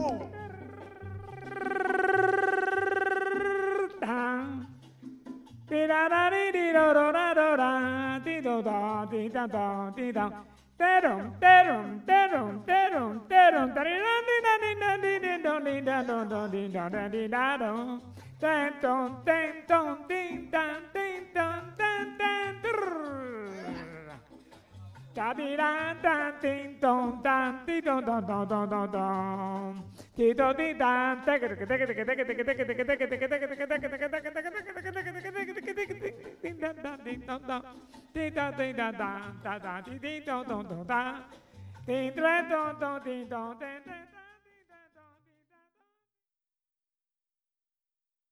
go. Ding dong, ding dong, ding Da di da da din don dan di don don don don don don. Di do di Ding da da ding dong dong. Ding da ding da da da da ding ding dong dong dong